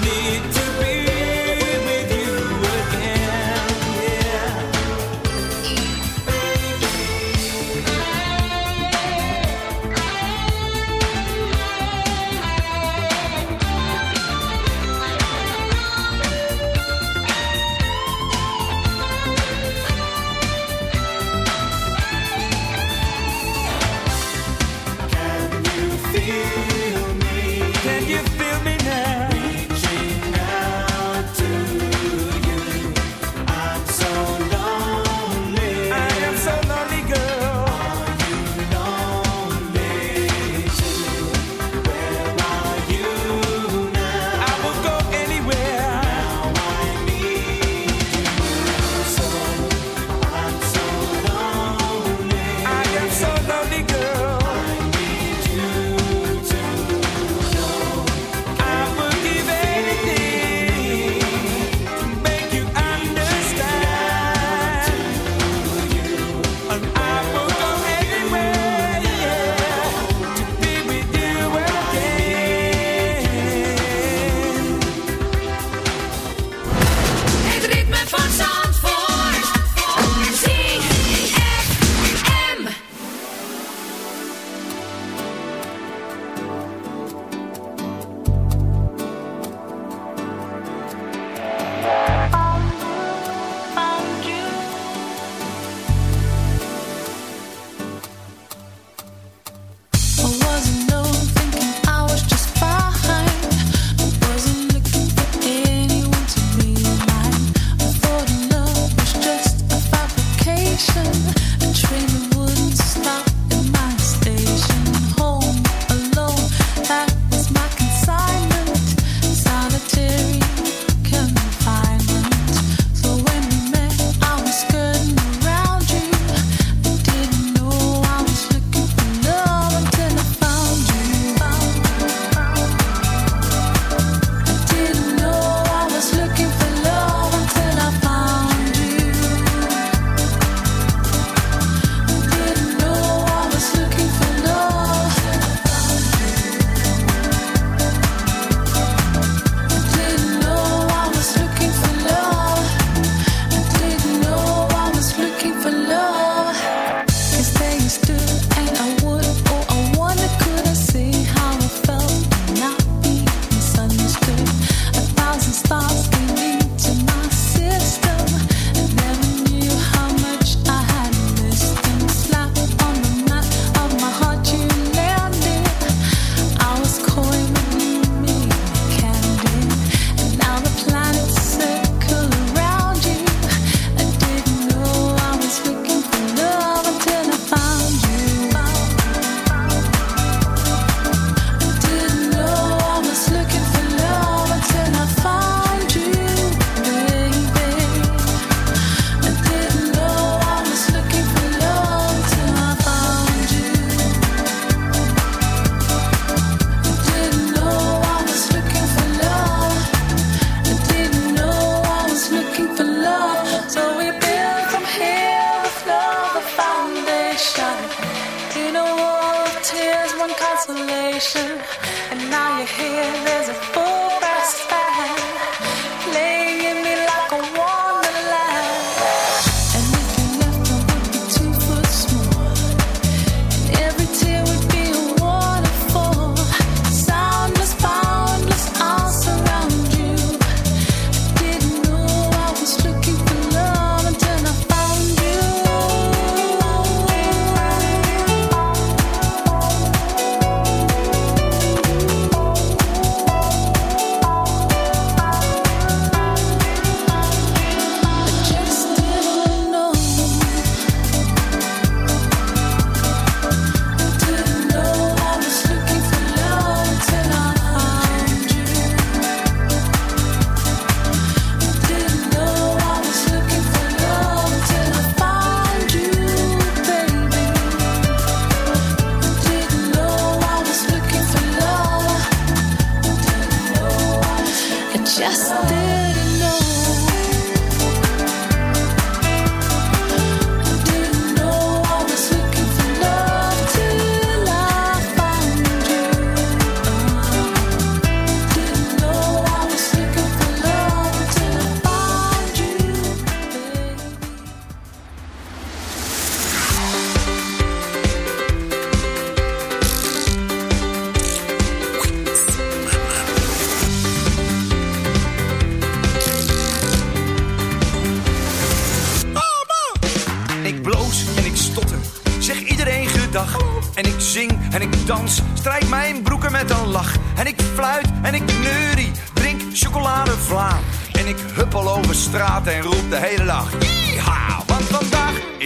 need to a dream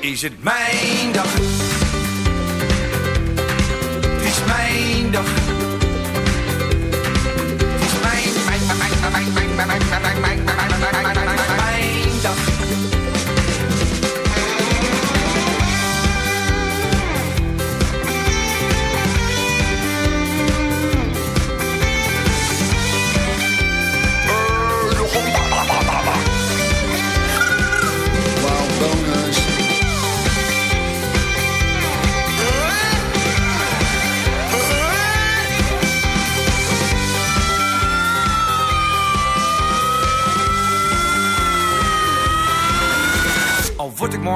is het mijn dag. Het is mijn dag. Is mijn, mijn,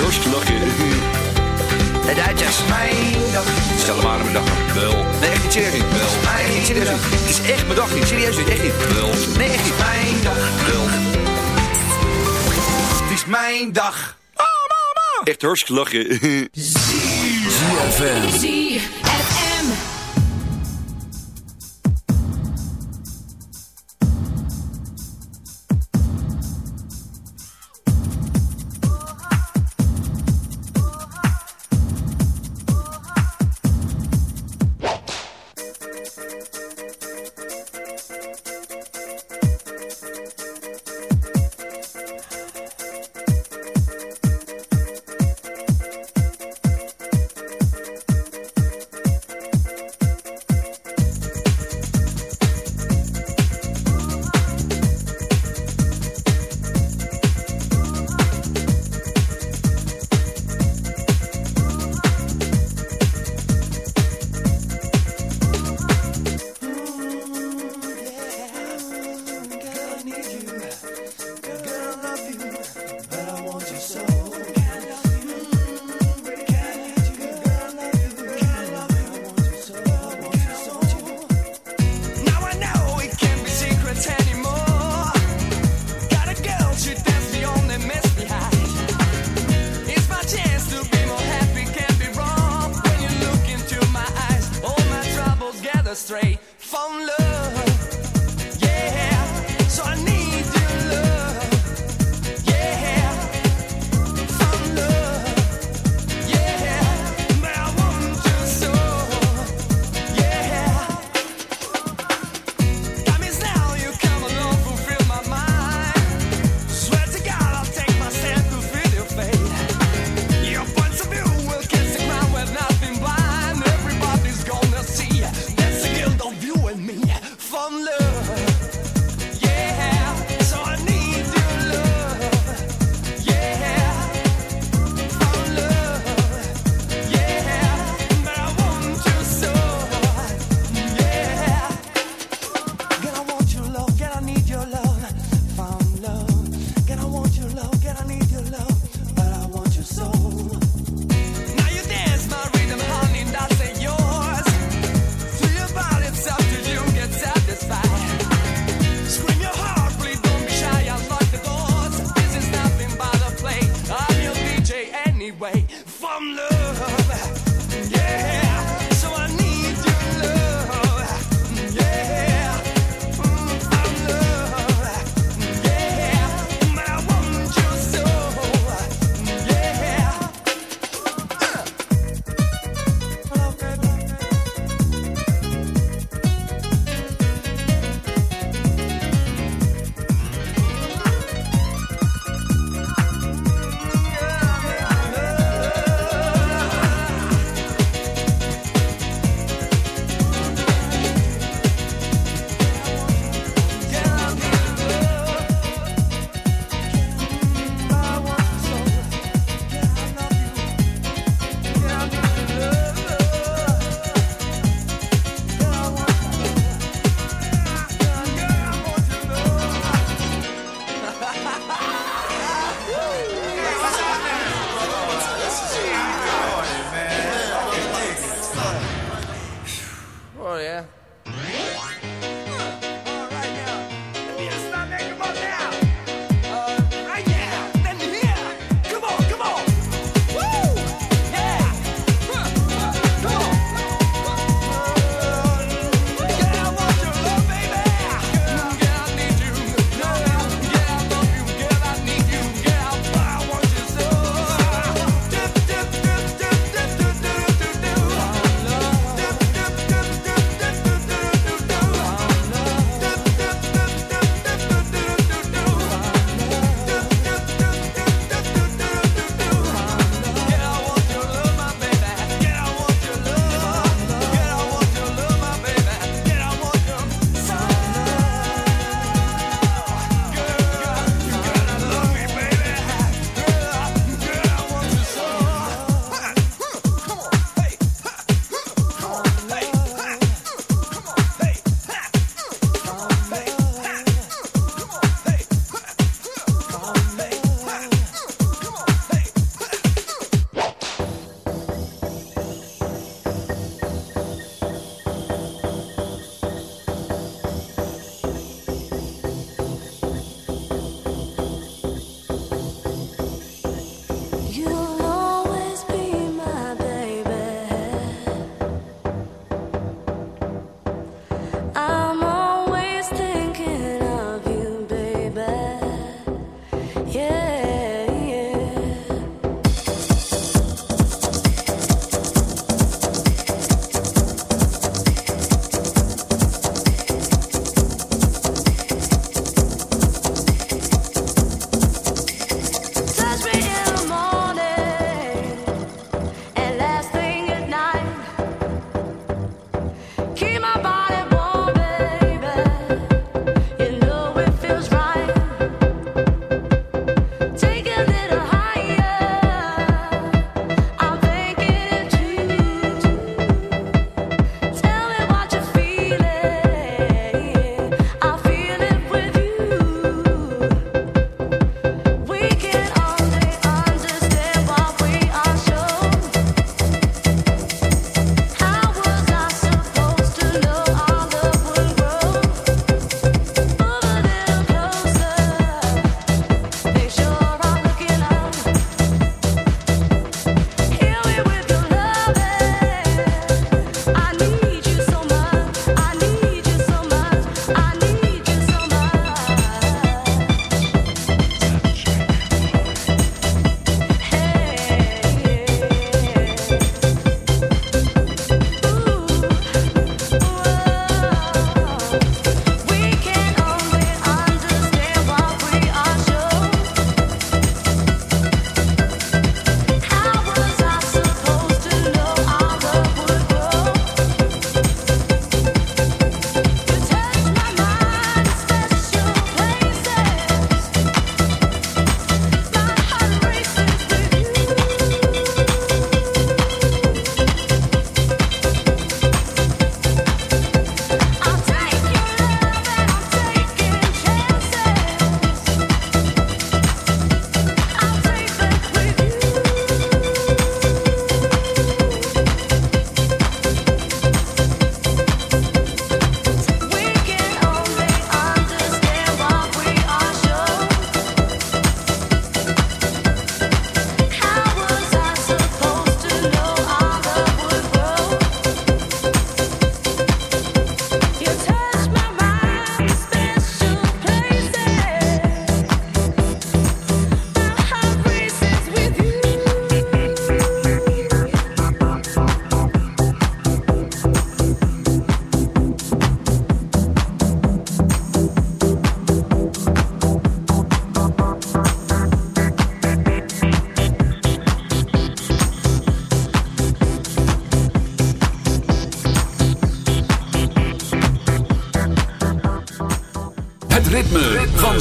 Hartstikke lachen. De Duitsers. Mijn dag. Stel maar aan mijn dag. Wel. Nee, echt niet serieus niet. Wel. Echt niet serieus niet. Het is echt mijn dag niet. Serieus niet. Echt niet. Wel. Nee, echt niet. Mijn dag. Wel. Het is mijn dag. Echt hartstikke lachen. ZFM.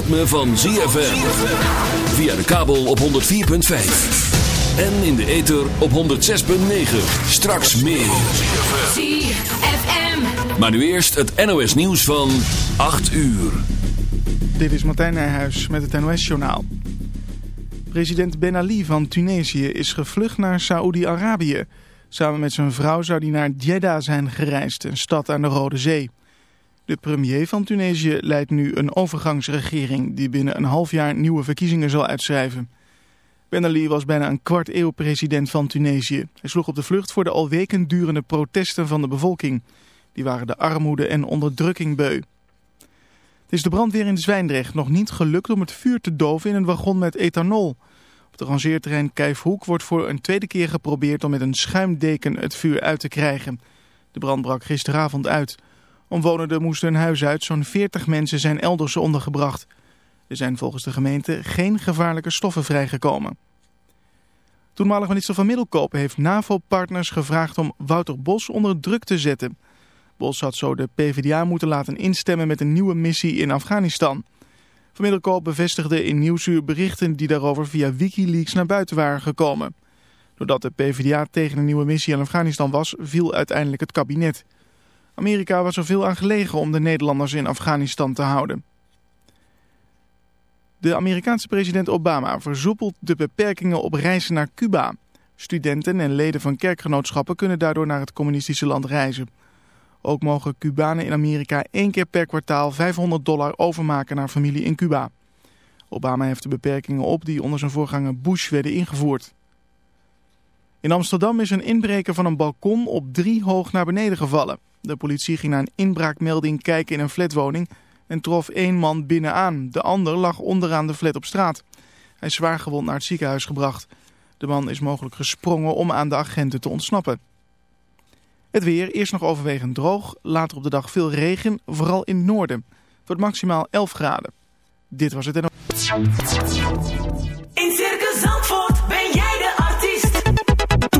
ritme van ZFM. Via de kabel op 104.5. En in de ether op 106.9. Straks meer. ZFM. Maar nu eerst het NOS nieuws van 8 uur. Dit is Martijn Nijhuis met het NOS-journaal. President Ben Ali van Tunesië is gevlucht naar Saoedi-Arabië. Samen met zijn vrouw zou hij naar Jeddah zijn gereisd, een stad aan de Rode Zee. De premier van Tunesië leidt nu een overgangsregering die binnen een half jaar nieuwe verkiezingen zal uitschrijven. Ben Ali was bijna een kwart eeuw president van Tunesië. Hij sloeg op de vlucht voor de al weken durende protesten van de bevolking. Die waren de armoede en onderdrukking beu. Het is de brandweer in Zwijndrecht nog niet gelukt om het vuur te doven in een wagon met ethanol. Op het rangeerterrein Kijfhoek wordt voor een tweede keer geprobeerd om met een schuimdeken het vuur uit te krijgen. De brand brak gisteravond uit. Omwonenden moesten hun huis uit, zo'n 40 mensen zijn elders ondergebracht. Er zijn volgens de gemeente geen gevaarlijke stoffen vrijgekomen. Toenmalig minister van Middelkoop heeft NAVO-partners gevraagd om Wouter Bos onder druk te zetten. Bos had zo de PvdA moeten laten instemmen met een nieuwe missie in Afghanistan. Van Middelkoop bevestigde in Nieuwsuur berichten die daarover via Wikileaks naar buiten waren gekomen. Doordat de PvdA tegen een nieuwe missie in Afghanistan was, viel uiteindelijk het kabinet. Amerika was er veel aan gelegen om de Nederlanders in Afghanistan te houden. De Amerikaanse president Obama versoepelt de beperkingen op reizen naar Cuba. Studenten en leden van kerkgenootschappen kunnen daardoor naar het communistische land reizen. Ook mogen Cubanen in Amerika één keer per kwartaal 500 dollar overmaken naar familie in Cuba. Obama heeft de beperkingen op die onder zijn voorganger Bush werden ingevoerd. In Amsterdam is een inbreker van een balkon op drie hoog naar beneden gevallen. De politie ging naar een inbraakmelding kijken in een flatwoning en trof één man binnenaan. De ander lag onderaan de flat op straat. Hij is zwaar gewond naar het ziekenhuis gebracht. De man is mogelijk gesprongen om aan de agenten te ontsnappen. Het weer, eerst nog overwegend droog, later op de dag veel regen, vooral in het noorden. Het wordt maximaal 11 graden. Dit was het en...